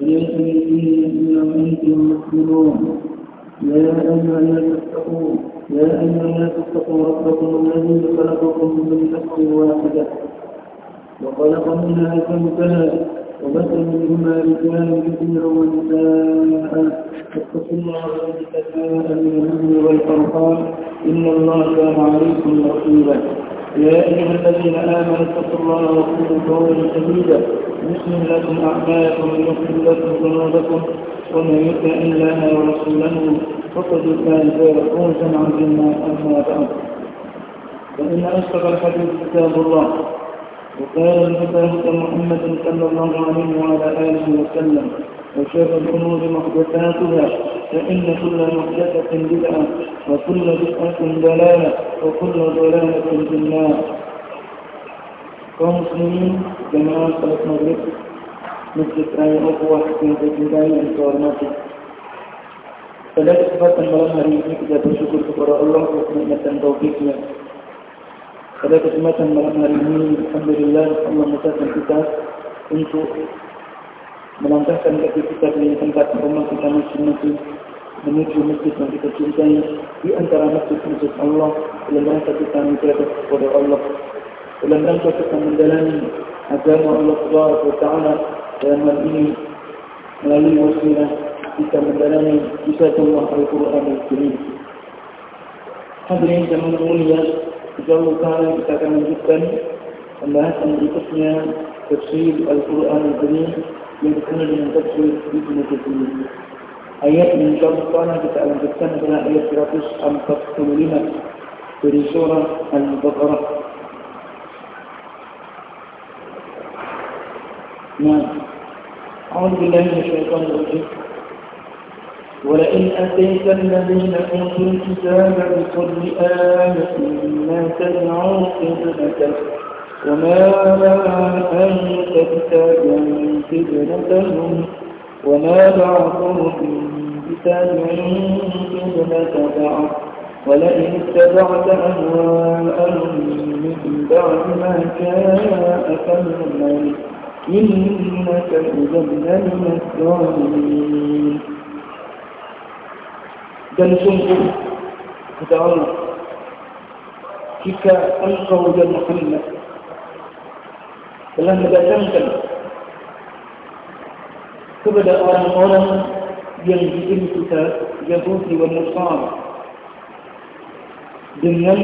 وليكن الدين إلا مسلمون يا أيها الناس اتقوا يا أيها الناس اتقوا ربكم الذي خلقكم من نفس واحدة وخلق منها زوجها وبث منهما رجالا كثيرا ونساء فاتقوا الله الذي تساءلون به إن الله يا أيها الذين آمنوا اتقوا الله وقولوا قولا سديدا يصلح لكم أعمالكم ويغفر لكم ذنوبكم. ومن يطع الله ورسوله فقد فاز فوزا عظيما أما بعد. فإن أصدق الحديث كتاب الله وقال الهدى محمد صلى الله عليه وعلى آله وسلم وشر الأمور محدثاتها فإن كل محدثة بدعة وكل بدعة ضلالة وكل ضلالة في النار kaum muslimin jemaah salat maghrib Masjid Raya Ukhuwah yang tercintai dan kehormati. Pada kesempatan malam hari ini kita bersyukur kepada Allah atas nikmat dan taufiknya. Pada kesempatan malam hari ini, Alhamdulillah Allah memudahkan kita untuk melangkahkan kaki kita di tempat rumah kita masing-masing menuju masjid yang kita cintai di antara masjid-masjid Allah dalam rangka kita menjaga kepada Allah dalam rangka kita menjalani agama Allah Subhanahu wa taala dalam hal ini melalui wasilah kita menjalani kisah Allah Al-Quran Al-Karim. Hadirin jemaah mulia, jauh kali kita akan lanjutkan pembahasan berikutnya tafsir Al-Quran Al-Karim يمكن أن ينتجه بإذنة الدنيا آيات من جاب الطالح تتألبتان بنا آيات راتوس أم تقتل لنا في سورة البقرة. نعم. أعوذ بالله من الشيطان الرجيم. ولئن أتيت الذين أوتوا الكتاب بكل آية ما تدعون قبلتك وما أنت بتابع قبلتهم وما بعضهم بتابع قبلة بعض ولئن اتبعت أهواءهم من بعد ما جاءك من العلم إنك إذا لمن الظالمين. dan sungguh kata Allah jika engkau dan Muhammad telah mendatangkan kepada orang-orang yang diberi kita Yahudi dan Nasara dengan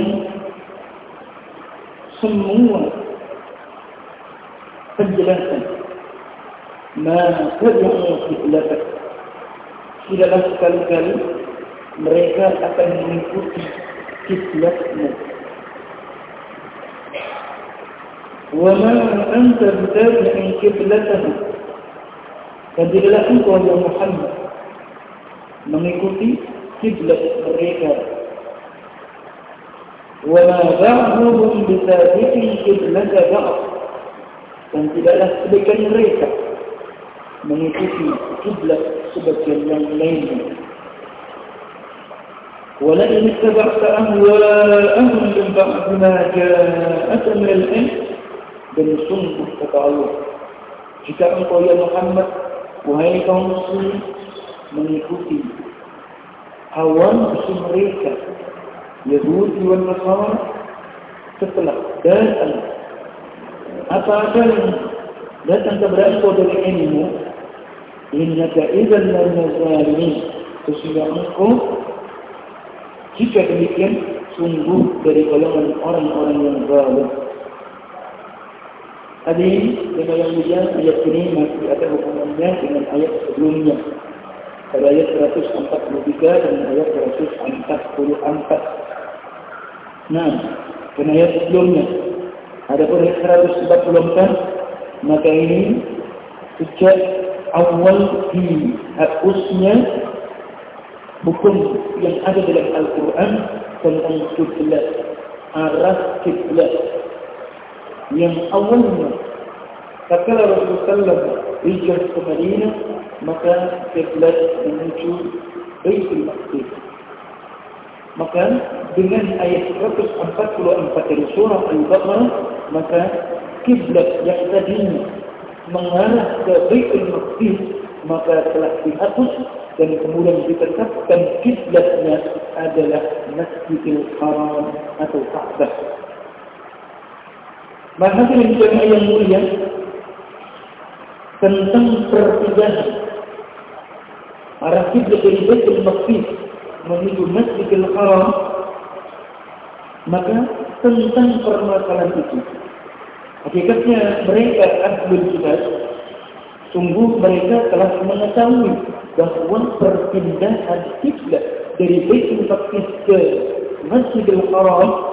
semua penjelasan. Ma tad'u qiblatak tidaklah sekali-kali mereka akan mengikuti kiblatmu anta bitabi'in qiblatahu dan tidaklah engkau ya Muhammad mengikuti kiblat mereka wa ma ba'dhum bitabi'in qiblata ba'd dan tidaklah sebagian mereka mengikuti kiblat sebagian yang lainnya. ولئن اتبعت أهواءهم من بعد ما جاءك من العلم dan sungguh kata Allah. Jika engkau ya Muhammad wahai kaum muslim mengikuti hawa nafsu mereka Yahudi dan Nasara setelah datang apa akan datang kepada engkau dari ilmu? Innaka idzan minaz zalimin sesungguhnya engkau jika demikian sungguh dari golongan orang-orang yang zalim Hadirin yang mulia ayat ini masih ada hubungannya dengan ayat sebelumnya. Pada ayat 143 dan ayat 144 nah dan ayat sebelumnya. Ada pun ayat 144 maka ini sejak awal dihapusnya hukum yang ada dalam Al-Quran tentang kiblat, arah kiblat yang awalnya tatkala Rasulullah hijrah ke Madinah maka kiblat menuju Baitul Maqdis maka dengan ayat 144 dari surah Al-Baqarah maka kiblat yang tadinya mengarah ke Baitul Maqdis maka telah dihapus dan kemudian ditetapkan kiblatnya adalah Masjidil Haram atau Ka'bah. Maka ini jemaah yang mulia? Tentang perpindahan arah kiblat dari Baitul Maqdis menuju Masjidil Haram maka tentang permasalahan itu. Hakikatnya mereka ahlul kitab Sungguh mereka telah mengetahui bahawa perpindahan kiblat dari Baitul Maqdis ke Masjidil Haram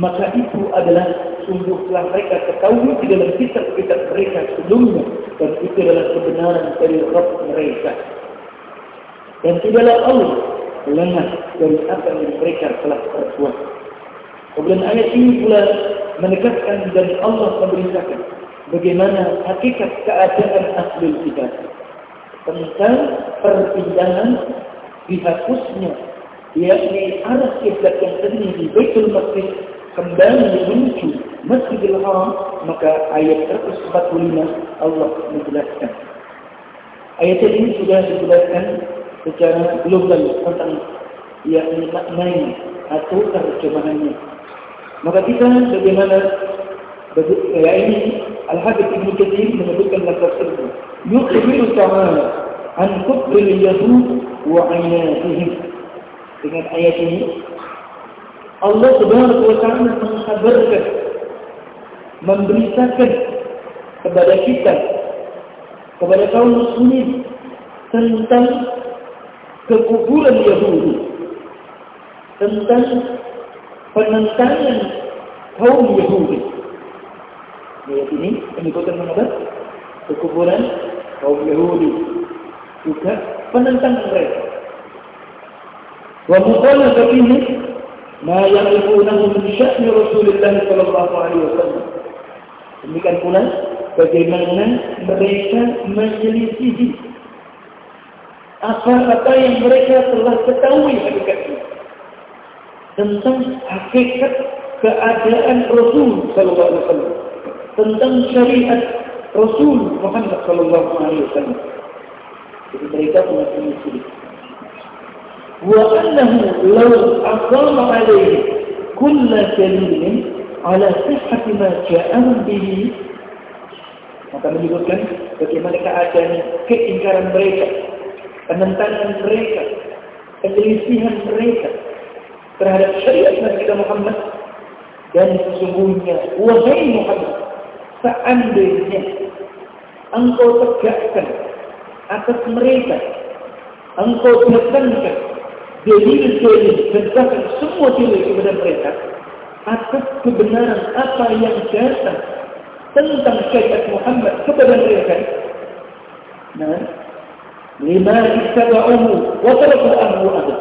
maka itu adalah sungguh telah mereka ketahui di dalam kitab-kitab mereka sebelumnya dan itu adalah kebenaran dari Rabb mereka dan tidaklah Allah lengah dari apa yang mereka telah perbuat. Kemudian ayat ini pula menegaskan dan Allah memberitakan bagaimana hakikat keadaan asli kita tentang perpindahan dihapusnya yakni arah kiblat yang tadinya di Baitul Maqdis kembali menuju Masjidil Haram maka ayat 145 Allah menjelaskan ayat ini sudah dijelaskan secara global tentang yakni maknanya atau terjemahannya maka kita bagaimana ya ini Al-Habib Ibn Kathir menyebutkan lafaz tersebut. Yukhbiru ta'ala an kufril yahud wa ayatihim. Dengan ayat ini Allah Subhanahu wa taala mengkhabarkan memberitakan kepada kita kepada kaum muslimin tentang kekufuran Yahudi tentang penentangan kaum Yahudi. Ayat ini menyebutkan mengenai kekuburan kaum Yahudi. Juga penentang mereka. Wa mukhalafat ini ma ya'rifunahu min sya'ni Rasulullah sallallahu alaihi wasallam. Demikian pula bagaimana mereka menyelisihi apa-apa yang mereka telah ketahui hakikatnya tentang hakikat keadaan Rasul sallallahu alaihi wasallam tentang syariat Rasul Muhammad sallallahu alaihi wasallam. Jadi mereka punya prinsip. Wa annahu law aqama alaihi kull dalil ala sihhat ma ja'a bihi maka menyebutkan bagaimana keadaan keingkaran mereka, penentangan mereka, penyelisihan mereka terhadap syariat Nabi Muhammad. Dan sesungguhnya wahai Muhammad seandainya engkau tegakkan atas mereka engkau datangkan dan bahkan semua dalil kepada mereka atas kebenaran apa yang datang tentang syariat Muhammad kepada mereka. Nah lima ittaba'uhu wa taraku ahwa'ahu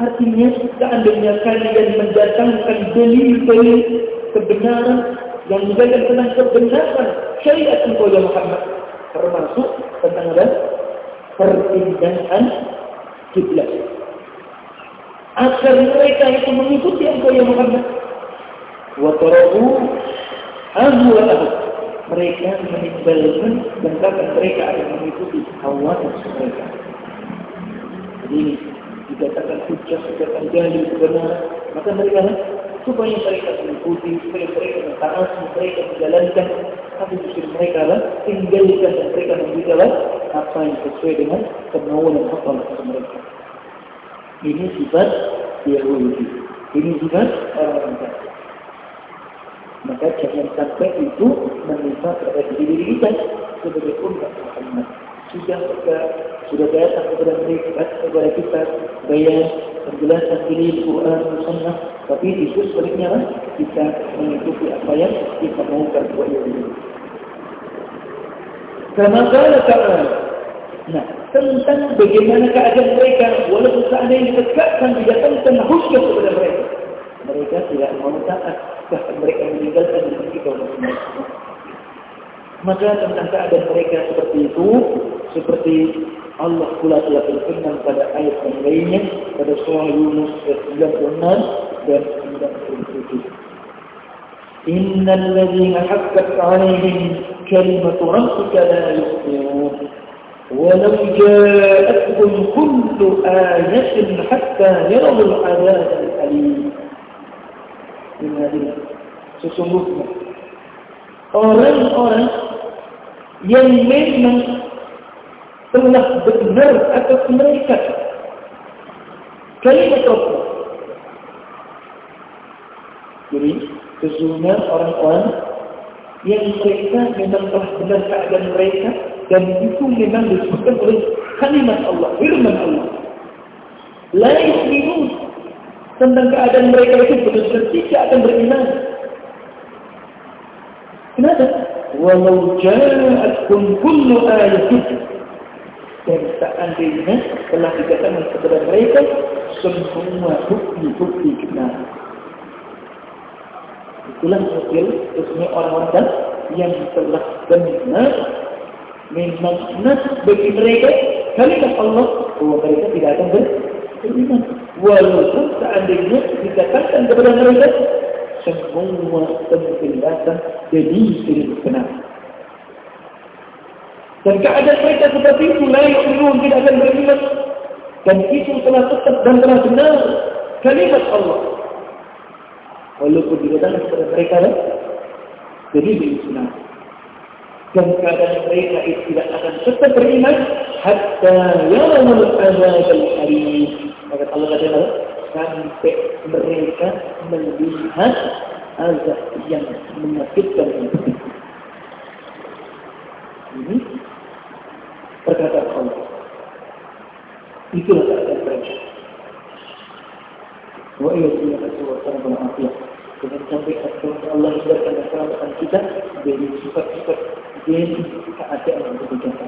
artinya seandainya kalian mendatangkan dalil-dalil kebenaran yang menjaga tentang kebenaran syariat ya Muhammad termasuk tentang ada perpindahan kiblat agar mereka itu mengikuti engkau ya Muhammad. Wa tarahu ahwa'ahu mereka meninggalkan dan bahkan mereka akan mengikuti hawa mereka. Jadi ini dikatakan hujah, dikatakan dalil kebenaran maka mereka supaya mereka mengikuti, supaya mereka mentaati, mereka menjalankan tapi justru mereka lah tinggalkan dan mereka memberikan apa yang sesuai dengan kemauan akal mereka. Ini sifat Yahudi. Ini sifat orang kafir. Maka jangan sampai itu menimpa pada diri kita sebagai umat Muhammad. Sudah sudah datang kepada mereka kepada kita bayan penjelasan ini Quran Sunnah tapi itu sebaliknya lah kita mengikuti apa yang kita mahukan buat ini. Karena kala, nah tentang bagaimana keadaan mereka walaupun seandainya ditegakkan didatangkan hujah kepada mereka, mereka tidak mau taat bahkan mereka meninggalkan dan pergi ke Maka tentang keadaan mereka seperti itu, seperti Allah pula telah berfirman pada ayat yang lainnya pada surah Yunus ayat 96 dan 97. إن الذين حقت عليهم كلمة ربك لا يؤمنون ولو جاءتهم كل آية حتى يروا العذاب الأليم من هذه sesungguhnya orang-orang yang memang telah benar atas mereka kalimat Allah. Jadi sesungguhnya orang-orang yang mereka memang telah benar keadaan mereka dan itu memang disebutkan oleh kalimat Allah, firman Allah. La yu'minun tentang keadaan mereka itu benar-benar tidak akan beriman. Kenapa? Walau ja'atkum kullu ayatin dan seandainya telah dikatakan kepada mereka semua bukti-bukti kenal. Itulah hasil semua orang-orang yang telah benar nas bagi mereka kalimat Allah bahwa mereka tidak akan beriman. Walaupun seandainya dikatakan kepada mereka semua penjelasan demi diri benar. Dan keadaan mereka seperti itu layak yu'minun tidak akan beriman. Dan itu telah tetap dan telah benar kalimat Allah. Walaupun dikatakan kepada mereka jadi beriman. Dan keadaan mereka itu tidak akan tetap beriman hatta yaumul azab al-harim. Maka Allah kata sampai mereka melihat azab yang menyakitkan ini perkataan Allah. Itulah keadaan mereka. Wa iya kasih wa afiyah. Dengan sampai Allah hindarkan keselamatan kita dari sifat-sifat الدين فأتأه بجفا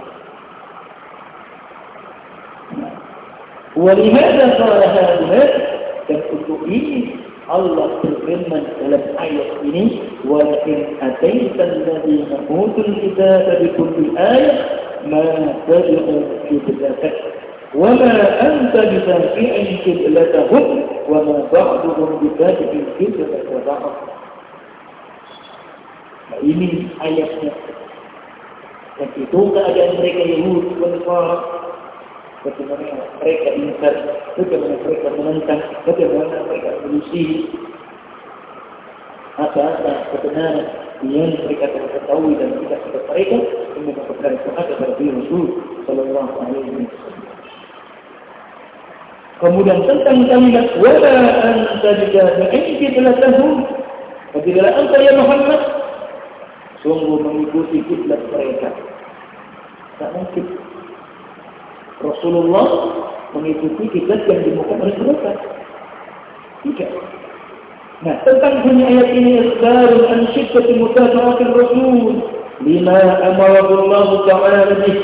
ولماذا قال هؤلاء تقولين الله ممن لم أيقني ولكن أتيت الذين أوتوا الكتاب بكل آية ما تدعو قبلتك وما أنت بدافع قبلتهم وما بعضهم بدافع قبلة بعض. فإن آية Dan itu keadaan mereka Yahudi, Nasara, bagaimana mereka ingkar, bagaimana mereka menentang, bagaimana mereka menyusih apa-apa kebenaran yang mereka telah ketahui dan tidak kepada mereka yang kebenaran itu ada pada diri Rasul Sallallahu Alaihi Wasallam. Kemudian tentang kalimat wala anta bijami'in qiblatahum. Apabila anta ya Muhammad sungguh mengikuti kiblat mereka. Tak mungkin Rasulullah mengikuti kiblat yang dimuka oleh mereka. Tidak. Nah, tentang bunyi ayat ini isbarun an syiddati mutaba'atil Rasul lima amara Allah Ta'ala bih.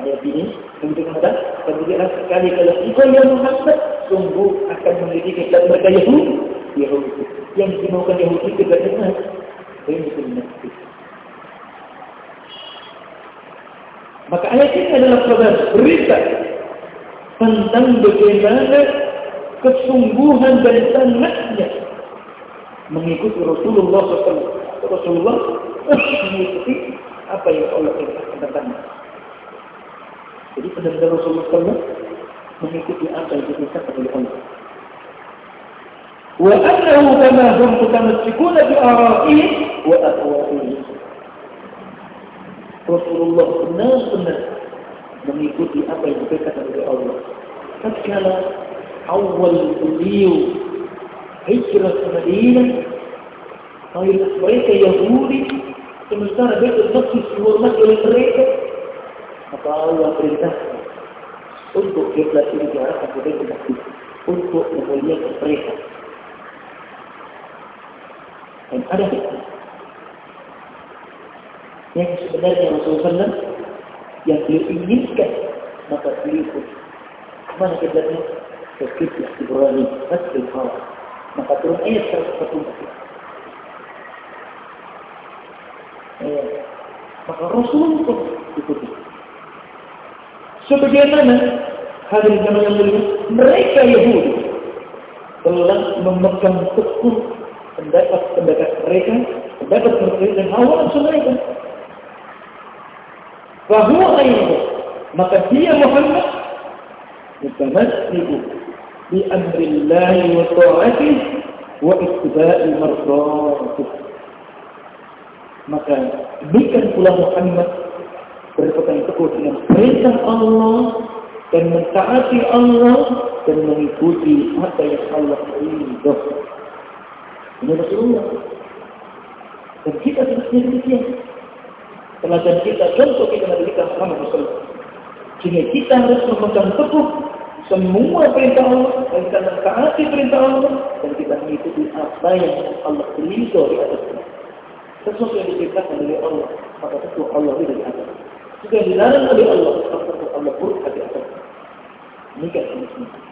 Ayat ini menunjukkan ada kemudian sekali kalau engkau yang Muhammad sungguh akan memiliki kiblat mereka Yahudi. Yahudi. Yang dimaukan Yahudi kiblatnya Ini benar. Maka ayat ini adalah kabar berita tentang bagaimana kesungguhan dan sangatnya mengikuti Rasulullah SAW. Rasulullah mengikuti apa yang Allah tentangnya. Jadi benar-benar Rasulullah SAW mengikuti apa yang diperintahkan oleh Allah. وأنه كما هم متمسكون بآرائهم وأهوائهم Rasulullah benar-benar mengikuti apa yang dikatakan oleh Allah. Tatkala awal beliau hijrah ke Madinah, mayoritas mereka Yahudi, sementara Baitul Maqdis diwarnai oleh mereka, maka Allah perintahkan untuk kiblat ini diarahkan ke Baitul Maqdis untuk memuliakan mereka. Dan ada hikmah. Yang sebenarnya Rasulullah SAW yang beliau inginkan maka beliau pun mana kiblatnya? Ke kiblat Ibrahim Masjid Haram maka turun ayat 140 eh, maka Rasulullah pun ikuti. Sebagaimana hadirin yang beliau mereka Yahudi telah memegang teguh pendapat-pendapat mereka, pendapat mereka dan hawa nafsu mereka. Bahwa ayat maka dia Muhammad mutamassiku bi amrillah wa ta'atih wa ittiba'i mardatih. Maka bukan pula Muhammad berpegang teguh dengan perintah Allah dan mentaati Allah dan mengikuti apa yang Allah ridho. Ini Rasulullah. Dan kita sebenarnya demikian. Teladan kita, contoh kita Nabi kita Muhammad SAW. Sehingga kita harus memegang teguh semua perintah Allah dan kita mentaati perintah Allah dan kita mengikuti apa yang Allah ridho di atasnya. Sesuatu yang diperintahkan oleh Allah, maka tentu Allah ridho di atas. Jika dilarang oleh Allah, maka tentu Allah murka di atas. Nikah semestinya.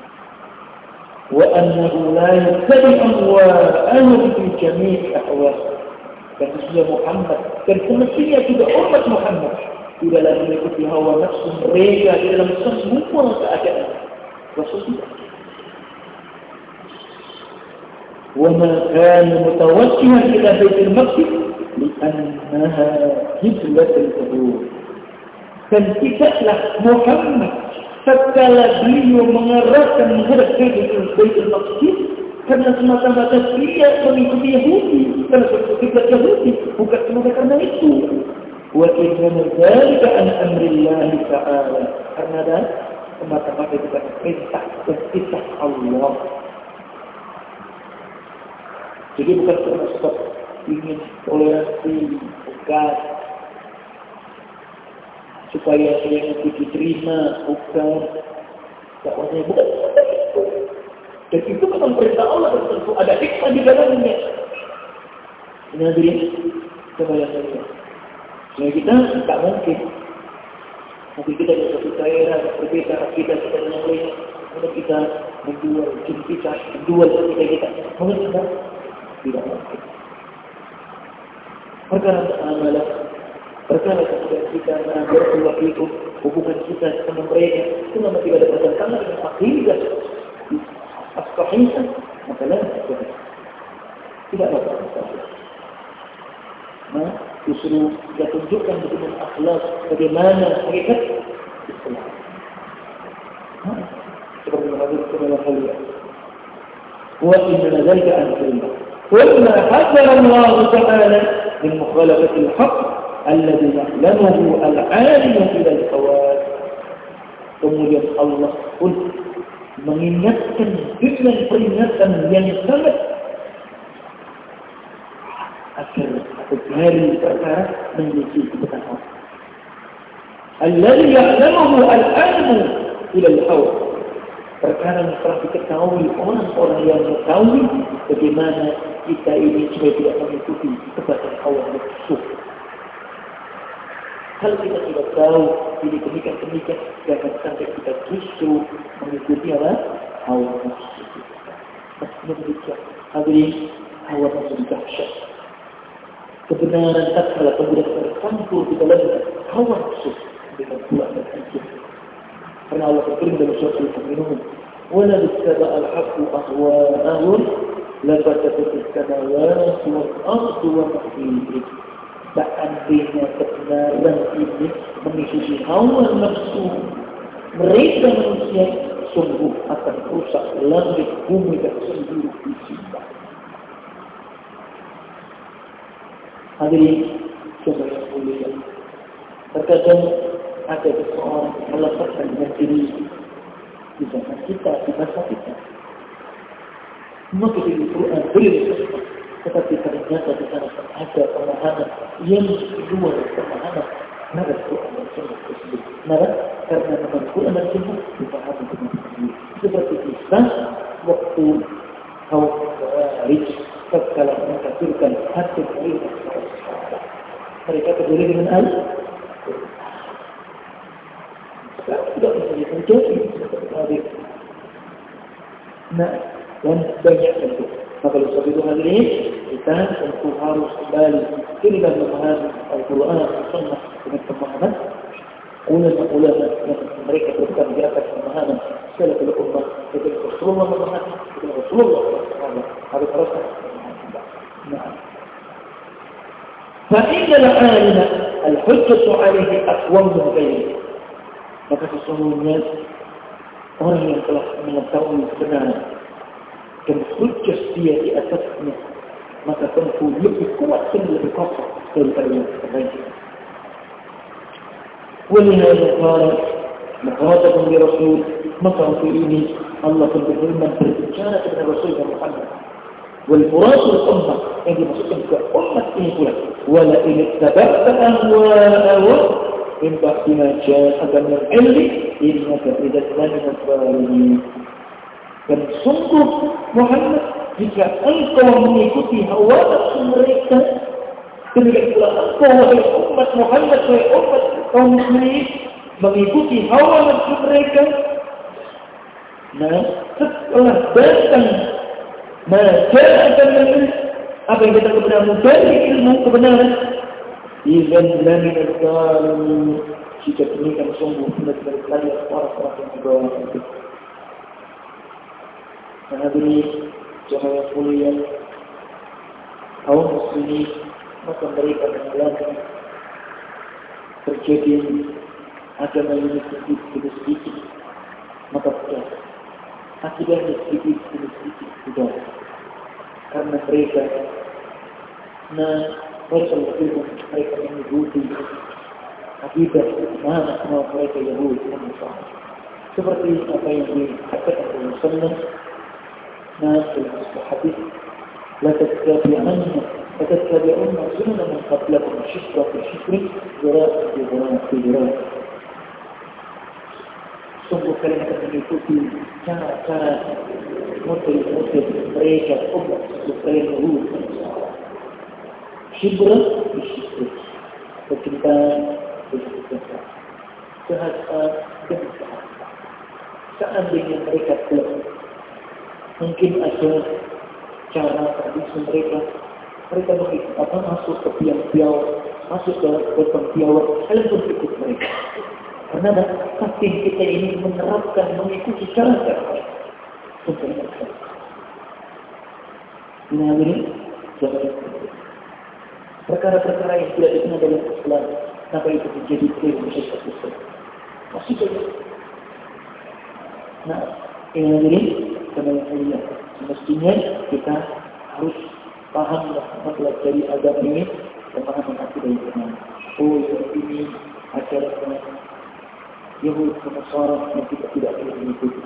وأنه لا يتبع أهواءهم في جميع أحواله فهي محمد كان تمثيلها أمة محمد. إذا لم يكن في هو نفس ريجا إذا لم يكن ممكن تأكد وما كان متوجها إلى بيت المقدس لأنها جبلة الأبوة فانتكت له محمد. Tatkala beliau mengarahkan menghadap ke Baitul Maqdis karena semata-mata dia mengikuti Yahudi karena kiblat Yahudi bukan semata karena itu. Wa inna dzalika an amrillah ta'ala karena ada semata-mata itu karena perintah dan perintah Allah. Jadi bukan karena sebab ingin toleransi bukan supaya yang itu diterima bukan. Dakwahnya bukan dan itu memang perintah Allah dan tentu. Ada hikmah di dalamnya. Coba yang saya Nah kita tak mungkin. Nanti kita di satu daerah berbeda kita kita dengan lain. Kemudian kita menjual jin kita Menjual kita kita. Mungkin kita tidak mungkin. Perkara amalah Kemudian kita mengambil keluar itu hubungan kita sama mereka itu memang tidak ada bertentangan dengan akidah as-sahihah maka la tidak ada masalah. Nah, justru kita tunjukkan dengan akhlak bagaimana mereka Islam. Nah, seperti mana itu dalam hal ini. Wa inna dzalika an وما حذر الله تعالى من مخالفة الحق الذي يعلمه العالم إلى الخوات kemudian Allah pun mengingatkan dengan peringatan yang sangat agar aku dari perkara menjadi kebenaran. Alladhi ya'lamuhu al-'ilmu ila al-hawa. Perkara yang telah diketahui orang-orang yang mengetahui bagaimana kita ini supaya tidak mengikuti kepada hawa nafsu. Kalau kita tidak tahu ini demikian-demikian, jangan sampai kita justru mengikuti apa? Hawa nafsu kita. Maksudnya demikian. Hadirin, hawa nafsu dahsyat. Kebenaran tak kalah kemudian tercampur di dalam hawa nafsu dengan pula dan hajat. Karena Allah berfirman dalam surat Al-Mu'minun, "Wala bittaba al-haqqu ahwa'ahum لفتت السماوات والأرض وما فيهن seandainya kebenaran ini mengikuti hawa nafsu mereka manusia sungguh akan rusak langit bumi dan seluruh isinya. Hadirin coba yang mulia. Terkadang ada seseorang meletakkan diri di zaman kita, di masa kita. Maka di Quran beliau tetapi ternyata di sana ada pemahaman yang luar pemahaman Kenapa Quran dan Sunnah tersebut? Kenapa? Karena memang Quran dan Sunnah dipahami dengan sendiri. Seperti Islam waktu kaum Khawarij tatkala mengkafirkan hati mereka mereka peduli dengan al يكون العلماء مثل أمريكا تركب جافك امهانا سلف الأمة يقول رسول الله امهانا يقول رسول الله امهانا هذا فرصة. نعم. فإن العالم الحجة عليه أقوى من غيره. لقد تصنعوا الناس. وهنا ينطلق من الدعوة الكنانة كم حجة سيئة أساسنا ما تكون في يبقى قوة سنة بقصة في الأيام ولهذا قال مقارنة برسول مطعم في إيدي. الله في البحرمة كانت ابن رسول محمد. والفراس الأمة يعني مسؤول كأمة إنكلا ولا ولئن اتبعت أهواءهم من بعد ما جاءك من العلم إنك إذا من الظالمين. dan sungguh Muhammad jika engkau mengikuti hawa nafsu mereka demikian pula engkau wahai umat Muhammad wahai umat kaum muslimin mengikuti hawa nafsu mereka. Nah setelah datang maka akan apa yang kita kebenaran? Dari ilmu kebenaran. Izan lamin al-zalimin jika demikian sungguh benar-benar kalian orang-orang yang dibawa itu. Hadirin jemaah yang mulia, kaum muslimin maka mereka mengalami terjadi agama ini sedikit demi sedikit maka pudar akidahnya sedikit demi sedikit sudah. Karena mereka nah mereka lebih mereka mengikuti akidah mana semua mereka Yahudi dan seperti apa yang dikatakan oleh Sunnah Nah, dalam hadis, la tetapi anna فتتبعن سنن من قبلكم شفرة في شفر ذراع في ذراع في ذراع sungguh kalian akan mengikuti cara-cara motif-motif mereka umat untuk kalian merubah syibra di syibra kecintaan dan kecintaan sehasta dan sehasta seandainya mereka telah mungkin ada cara tradisi mereka mereka apa masuk ke piang-piau masuk ke beton piawat kalian pun ikut mereka. Karena saking kita ini menerapkan mengikuti cara cara untuk mereka. Nah ini jangan perkara-perkara yang tidak dikenal dalam Islam kenapa itu menjadi klaim Islam? Masih banyak. Nah ini kemuliaan Mestinya kita harus paham dan mempelajari agama ini dan paham akidah benar. Oh, ini acara Yahud Nasara yang kita tidak boleh mengikuti.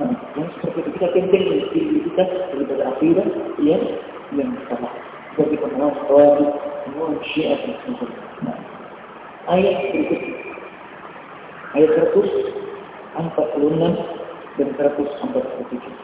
Nah, yang seperti itu kita penting diri kita daripada akidah yang yang salah. Tawari, pengawas Syiah dan sebagainya. Nah, ayat berikut ayat 146 dan 147.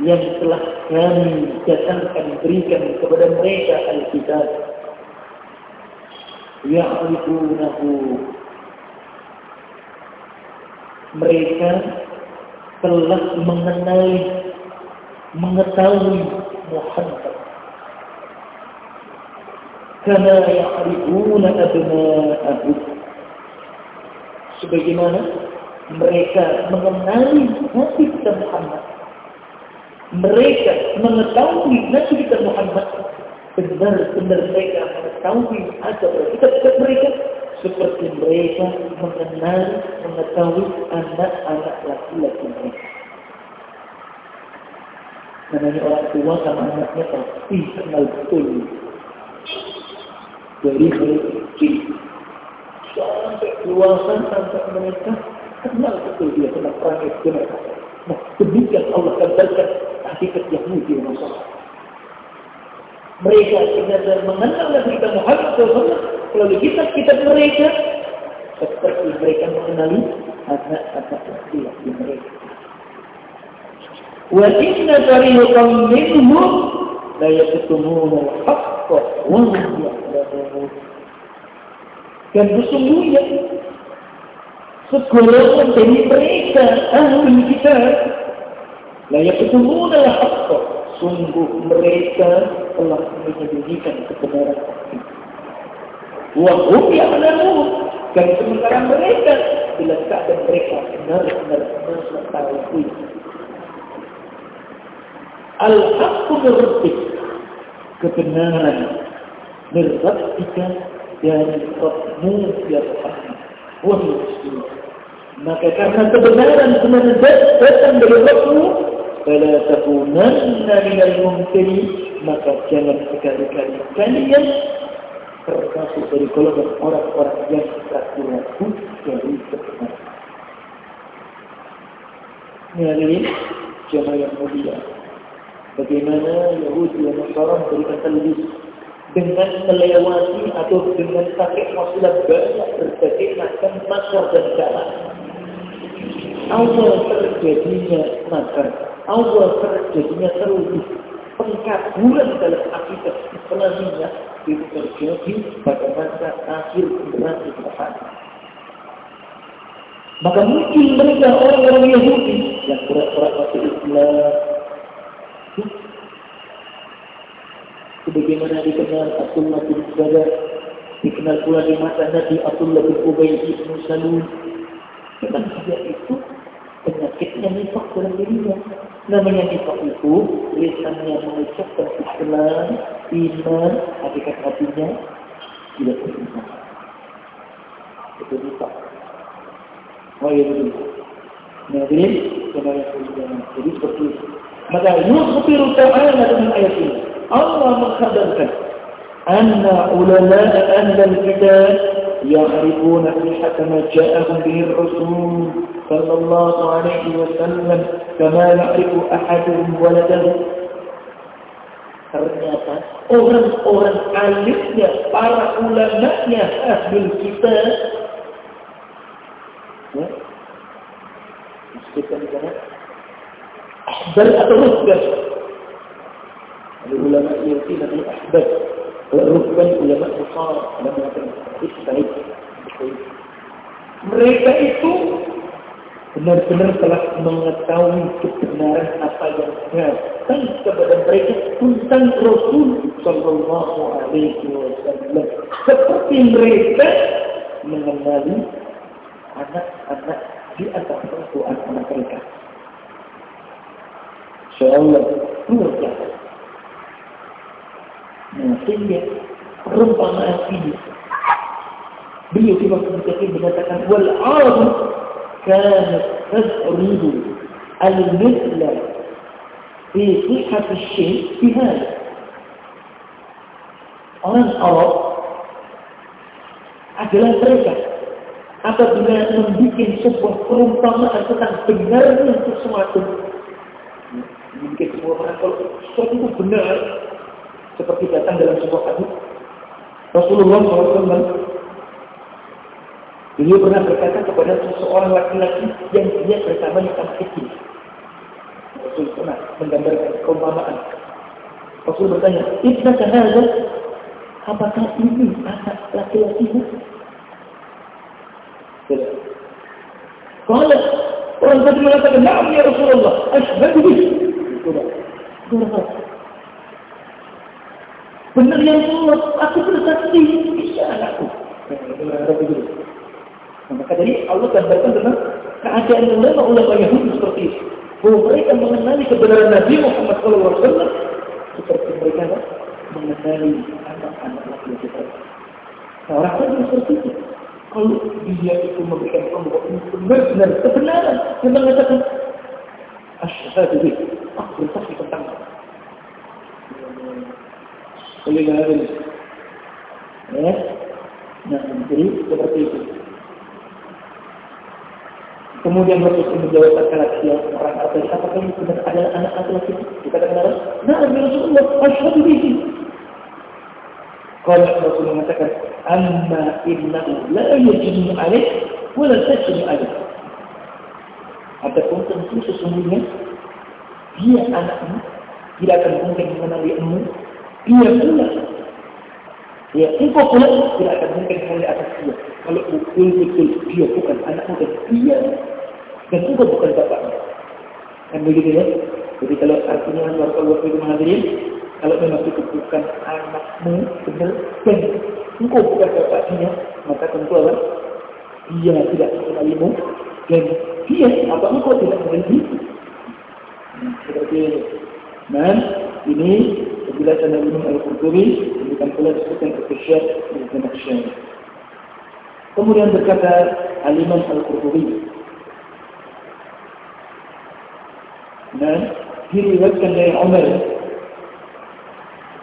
yang telah kami datangkan berikan kepada mereka Alkitab. Ya'rifunahu. Mereka telah mengenali, mengetahui Muhammad. Karena ya'rifuna abna'ahu. Sebagaimana mereka mengenali Nabi Muhammad mereka mengetahui Nabi kita Muhammad benar-benar mereka mengetahui ada kitab-kitab mereka seperti mereka mengenal mengetahui anak-anak laki-laki mereka. Namanya orang tua sama anaknya pasti kenal betul. Dari mereka kecil sampai dewasa sampai mereka kenal betul dia tentang perang itu mereka. Nah, demikian Allah kabarkan hakikat Yahudi dan Nasrani. Mereka benar mengenal Nabi kita Muhammad SAW, kalau kita kita mereka seperti mereka mengenali anak-anak laki-laki mereka. Wa inna fariqan minhum la yaktumuna al-haqqa. Dan sesungguhnya segolongan dari mereka ahli kita layak ketemuan haqqa sungguh mereka telah menyembunyikan kebenaran Wahum yang menamun dan sementara mereka bila keadaan mereka benar-benar mengetahui Al-Haqqu min kebenaran Rabbika dari Rabbmu ya Muhammad. Wahai muslim maka karena kebenaran sebenarnya datang dari Rabbmu fala takunanna minal mumtari maka jangan sekali-kali kalian termasuk dari golongan orang-orang yang ragu-ragu dari kebenaran. Ini jamaah yang mulia. Bagaimana Yahudi dan Nasara memberikan televis dengan melewati atau dengan pakai wasilah banyak berbagai macam makar dan cara. Awal terjadinya makar, awal terjadinya terlebih pengkaburan dalam akidah Islamiyah itu terjadi pada masa akhir generasi depan. Maka mungkin mereka orang-orang Yahudi yang pura-pura masuk Islam. Sebagaimana dikenal Abdullah bin Badar dikenal pula di masa Nabi Abdullah bin Ubay bin Salul. Memang dia itu penyakitnya nifak dalam dirinya. Namanya nifak itu lisannya mengucapkan Islam iman hakikat hatinya tidak beriman. Itu nifak betul. Nah jadi seperti itu. Maka yukhbiru ta'ala dengan ayat ini. Allah mengkhabarkan anna ulama ahli al-kitab يعرفون صحة ما جاءهم به الرسول صلى الله عليه وسلم كما يعرف أحدهم ولده ternyata orang-orang alimnya, para ulamanya ahli kita ya, di sana ahbar atau rukban ulama Yahudi namanya ahbar rukban ulama besar dan itu baik mereka itu benar-benar telah mengetahui kebenaran apa yang datang kepada mereka tentang Rasul Sallallahu Alaihi Wasallam. Seperti mereka mengenali anak-anak di atas perempuan anak mereka. Insyaallah luar biasa. Nah, sehingga perumpamaan ini beliau di waktu mengatakan wal arab kanat tasridu al mithla fi sihat syai fi hada orang Arab adalah mereka apabila membuat sebuah perumpamaan tentang benarnya sesuatu membuat perumpamaan kalau sesuatu itu benar seperti datang dalam sebuah hadis Rasulullah SAW Beliau pernah berkata kepada seseorang laki-laki yang dia bersama di tanah kecil. Rasul pernah menggambarkan perumpamaan. Rasul bertanya, Ibn Kahada, apakah ini anak laki-lakimu? Kalau orang tadi mengatakan, Naam ya Rasulullah, Ashbadu bih. Benar yang Allah, aku bersaksi, bisa anakku. Benar, maka dari Allah gambarkan tentang keadaan ulama-ulama Yahudi seperti itu. Bahwa mereka mengenali kebenaran Nabi Muhammad SAW seperti mereka mengenali anak-anak laki-laki mereka. Nah, orang lain seperti itu. Kalau dia itu memberikan pembuktian benar-benar kebenaran, dia mengatakan, Asyhadu bih, aku bersaksi tentang oleh Ya, nah jadi seperti itu. Kemudian Rasul menjawab laki-laki yang orang tadi, apakah ini benar adalah anak laki-laki? Dikatakan Allah, nah, Rasulullah, asyhadu bihi. Kalau Rasul mengatakan, amma innahu la yajinu alaih, wa la tajinu alaih. Adapun tentu sesungguhnya, dia anakmu, tidak akan mungkin mengenali ilmu, dia pula Ya, engkau pula tidak akan mungkin mulai atas dia. Kalau betul-betul dia bukan anakmu dan dia dan engkau bukan bapaknya. Kan begitu ya? Jadi kalau artinya Allah itu menghadirin, kalau memang itu bukan anakmu, benar, dan engkau bukan bapaknya, maka tentu Allah dia tidak mengenalimu dan dia apa engkau tidak mengenali seperti ini. Dan ini penjelasan dari Imam Al-Qurtubi demikian pula disebutkan oleh Syekh Ibn Syekh. Kemudian berkata Al-Imam Al-Qurtubi dan diriwayatkan dari Umar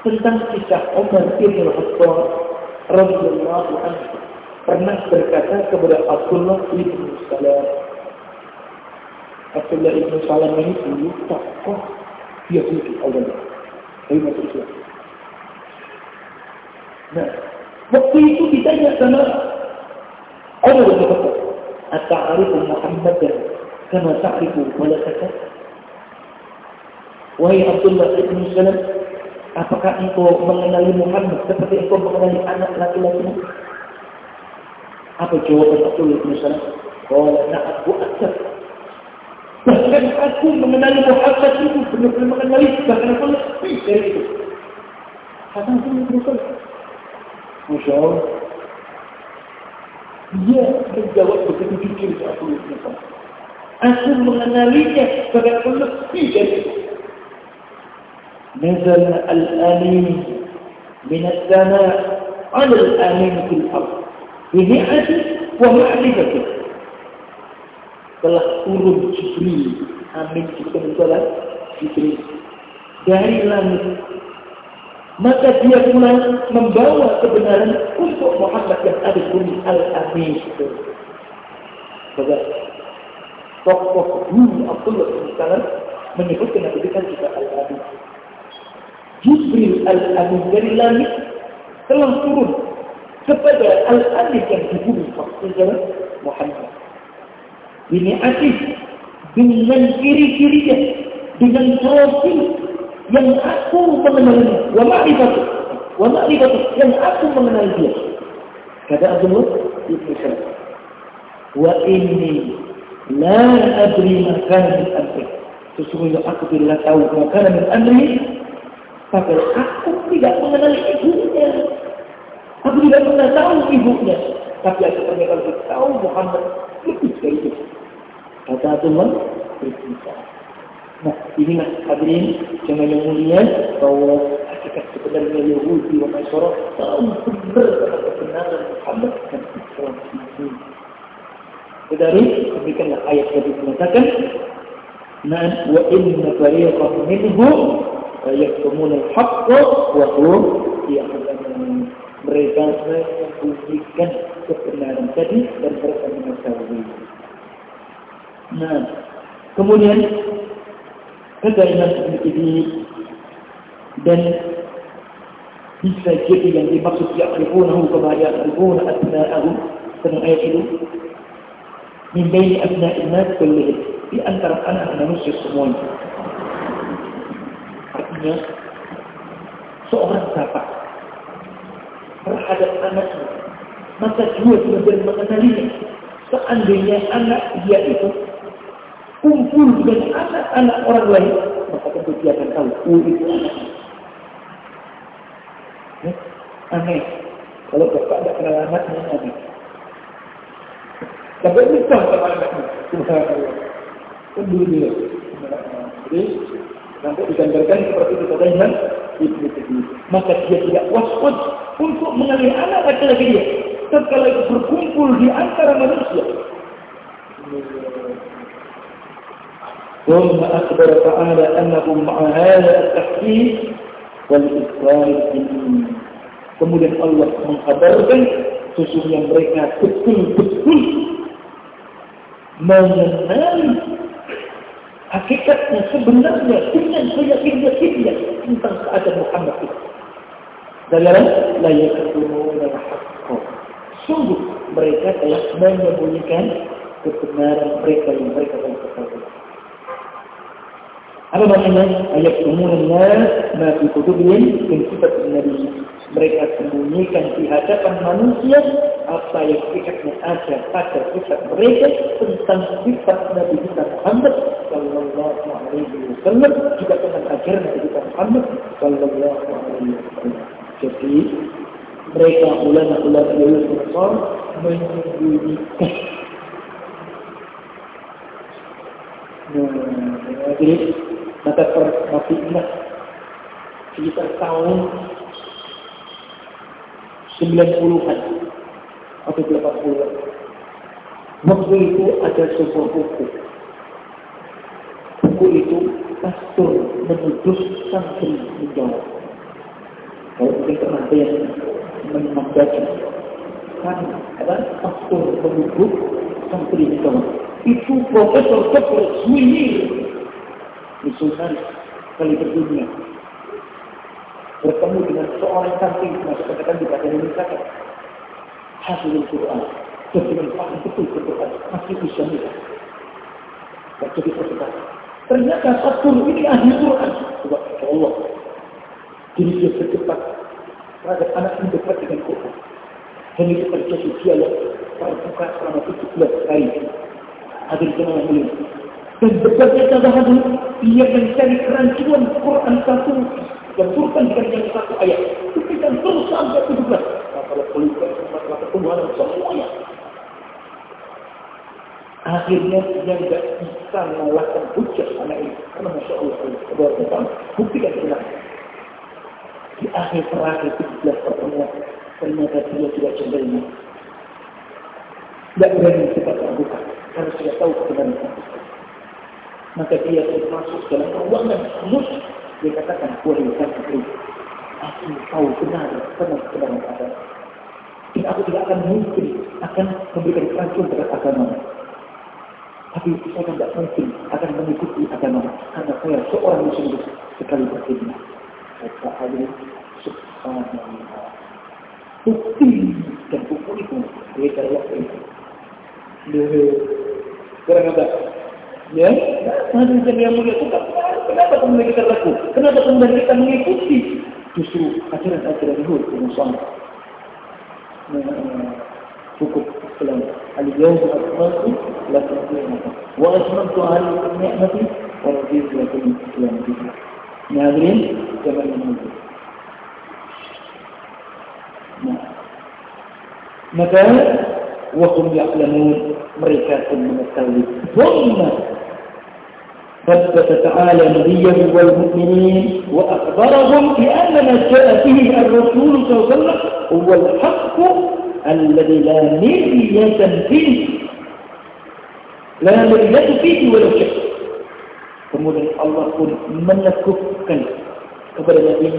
tentang kisah Umar bin Khattab radhiyallahu anhu pernah berkata kepada Abdullah bin Salam Abdullah bin Salam ini dulu tokoh Yahudi awalnya dari Islam. Nah, waktu itu ditanya sama Umar bin Khattab, "Ata'arifu Muhammadan kama ta'rifu malakaka?" Wahai Abdullah bin Salam, apakah engkau mengenali Muhammad seperti engkau mengenali anak laki-lakimu? Apa jawaban Abdullah bin Salam? Qala na'am wa akthar Bahkan aku mengenali Muhammad itu benar-benar mengenali bahkan aku lebih dari itu. Kata aku betul. Masya Allah. Dia menjawab begitu jujur ke aku Aku mengenalinya bahkan aku lebih dari itu. نزل الأمين من السماء على الأمين في الأرض بنعمة ومعرفة telah turun Jibril. Amin. Kita berdoa Jibril. Dari langit. Maka dia pulang membawa kebenaran untuk Muhammad yang ada di bumi Al-Amin. Tokoh dulu Abdullah bin Salam menyebutkan kita juga Al-Amin. Jibril Al-Amin dari langit telah turun kepada Al-Amin yang di bumi Muhammad. Ini asih dengan ciri-cirinya, dengan profil yang aku mengenalnya. Wa ma'rifatu. Wa ma'rifatu yang aku mengenal dia. Kata Abdullah Ibn Salam. Wa inni la adri makana min amri. Sesungguhnya aku tidak tahu makana min amri. Tapi aku tidak mengenal ibunya. Aku tidak pernah tahu ibunya. Tapi aku pernah tahu Muhammad lebih dari itu. Kata Tuhan berpisah. Nah, inilah hadirin jangan yang mulia bahwa hakikat sebenarnya Yahudi wa Nasara tahu benar tentang kebenaran Muhammad dan Islam ini. Dari demikianlah ayat yang mengatakan Nah, wa inna fariqan minhum al-haqqa wa hum ya'lamun. Mereka menyembunyikan kebenaran tadi dan mereka mengetahui. Nah, kemudian kata Imam ini dan bisa jadi yang dimaksud ya'rifunahu kama ya'rifuna abna'ahum dalam ayat itu min baini abna'in nas kullihim di antara anak manusia semuanya artinya seorang bapak terhadap anaknya maka dia sudah mengenalinya seandainya anak dia itu kumpul dengan anak-anak orang lain, maka tentu dia akan tahu, oh itu anak. Ya? Aneh. Kalau bapak tidak kenal anaknya, aneh. Sampai lupa sama anaknya. Subhanallah. Kan dulu dia. Jadi, sampai digambarkan seperti itu katanya Ibnu Katsir. Maka dia tidak was-was untuk mengalih anak laki-laki dia. Setelah itu berkumpul di antara manusia. ثم أخبر تعالى أنهم مع هذا التحقيق والإقرار الدين kemudian Allah mengkabarkan sesungguhnya mereka betul-betul mengenali hakikatnya sebenarnya dengan keyakinan-yakinnya tentang keadaan Muhammad itu. Dalam layak ketemu hakko. Sungguh mereka telah menyembunyikan kebenaran mereka yang mereka telah ketahui. Apa maknanya? Ayat umum nas ma fi kutubihim min sifat Nabi Mereka sembunyikan di hadapan manusia apa yang sikapnya ada pada sifat mereka tentang sifat Nabi kita Muhammad Sallallahu Alaihi Wasallam juga tentang ajaran Nabi kita Muhammad Sallallahu Alaihi Wasallam. Jadi mereka ulama-ulama Yahudi Nasr menyembunyikan Nah, jadi maka masih ingat sekitar tahun 90-an atau 80-an. Waktu itu ada sebuah buku. Buku itu pastor menuduh santri menjawab. Kalau mungkin pernah ada yang membaca. Kan ada pastor menuduh santri menjawab. Itu profesor dokter Swinir. Misionaris kali berdunia bertemu dengan seorang santri masuk katakan di bahasa Indonesia hasil Quran paham betul Quran masih bisa melihat dan jadi persekat ternyata satu ini ahli Quran. Coba Allah. Jadi dia bercepat terhadap anak ini dekat dengan Quran. Dan itu terjadi dialog terbuka selama 17 kali hadir jemaah mulia. Dan berbagai tambahan dia mencari kerancuan Quran satu Benturkan dengan satu ayat. Demikian terus sampai 17. Nah, kalau pelukan masalah pertumbuhan semuanya. Akhirnya dia tidak bisa mengalahkan hujah anak ini. Karena Masya Allah, Allah Tuhan, buktikan benar. Di akhir terakhir 17 pertemuan, ternyata dia tidak cenderung. Tidak berani kita terbuka. Karena sudah tahu kebenaran. Maka dia masuk dalam ruangan khusus dia katakan, wahai santri, aku tahu benar, benar benar ada. Dan aku tidak akan mungkin akan memberikan keracunan terhadap agama. Tapi saya tidak mungkin akan mengikuti agama karena saya seorang muslim sekali berkhidmat. Kata Ali Subhanallah. Bukti dan buku itu beda waktu itu. Kurang apa? Ya, hadis yang mulia itu Kenapa kemudian kita laku? Kenapa kemudian kita mengikuti justru ajaran-ajaran Yahud yang sama? Cukup Islam. Al-Yawm al-Akmalku lakum dinakum. Wa asmantu alaikum ni'mati wa raditu lakum Islam hadirin zaman mulia. Nah, maka wahum ya'lamun mereka pun mengetahui. Wahumma فثبت تعالى نبيه والمؤمنين وأخبرهم بأن ما جاء به الرسول صلى الله عليه وسلم هو الحق الذي لا مرية فيه لا مرية فيه ولا شك kemudian Allah pun menekukkan kepada Nabi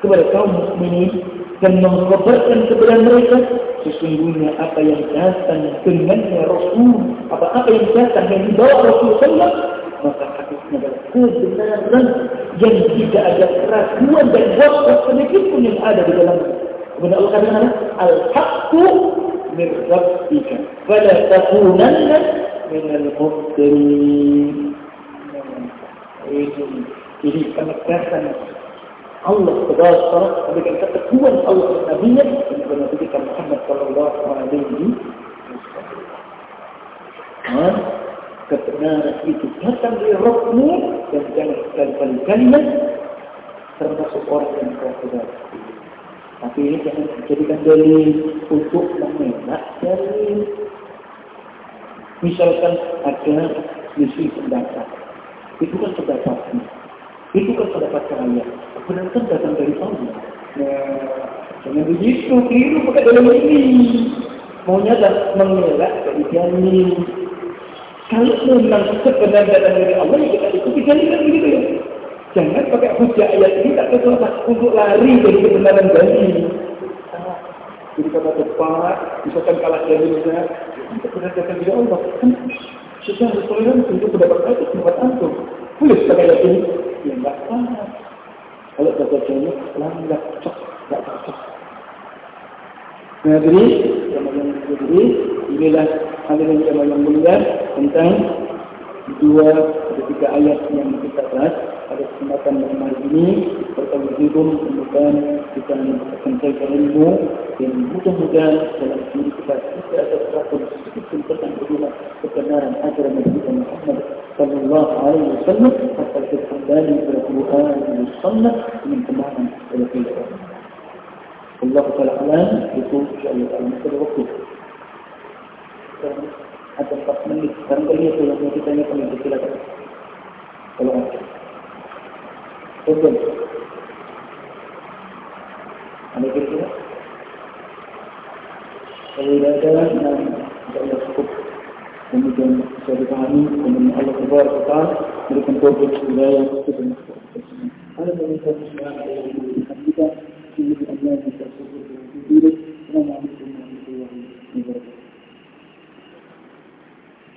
kepada kaum mukminin dan mengkhabarkan kepada mereka sesungguhnya apa yang datang dengannya Rasul apa-apa yang datang yang dibawa Rasulullah maka hadisnya adalah kebenaran yang tidak ada keraguan dan waswas sedikit pun yang ada di dalam kemudian Allah katakan al-haqqu min rabbika. Fala takunanna min al-mubtilin ini penegasan Allah Subhanahu memberikan keteguhan Allah kepada Nabi dan Nabi kita Muhammad sallallahu alaihi wasallam kebenaran itu datang dari rohmu dan jangan sekali-kali kalian termasuk orang yang kau Tapi ini jangan dijadikan dalil untuk mengelak dari misalkan ada misi pendapat. Itu kan pendapatnya. Itu kan pendapat saya. Kebenaran kan datang dari Allah. Nah, jangan begitu, keliru pakai dalam ini. Maunya mengelak dari janin. Kalau memang sebenarnya datang dari Allah, ya kita ikuti jalinan begitu ya. Jangan pakai hujah ayat ini tak kesulitan untuk lari dari kebenaran janji. Jadi kata tepat, misalkan kalah jalinya, kebenaran datang dari Allah. Kan sudah harus toleransi untuk pendapat itu pendapat antum. Boleh pakai ayat ini? Ya enggak sama. Kalau kata jalinya, langgar, cok, enggak cocok. Nah, jadi, yang jadi, inilah hadirin jemaah yang mulia tentang dua atau tiga ayat yang kita bahas pada kesempatan malam hari ini bertemu hidup kemudian kita kaitan ilmu dan mudah-mudahan dalam diri kita tidak ada terapun sedikit tentang kedua kebenaran ajaran Nabi Muhammad Sallallahu Alaihi Wasallam atau kita kembali Quran dan Sunnah dengan kemahan oleh kita. Allah Taala itu insyaallah dalam waktu. Ada empat menit. Barangkali itu yang kita tanyakan lebih silakan. Kalau ada. Ada kira-kira? Kalau tidak ada, dan tidak cukup. Kemudian bisa dipahami, kemudian Allah wa Ta'ala berikan taufik hidayah kita. Ada yang kita semua kita ini Allah bisa sebut diri. Assalamualaikum warahmatullahi wabarakatuh.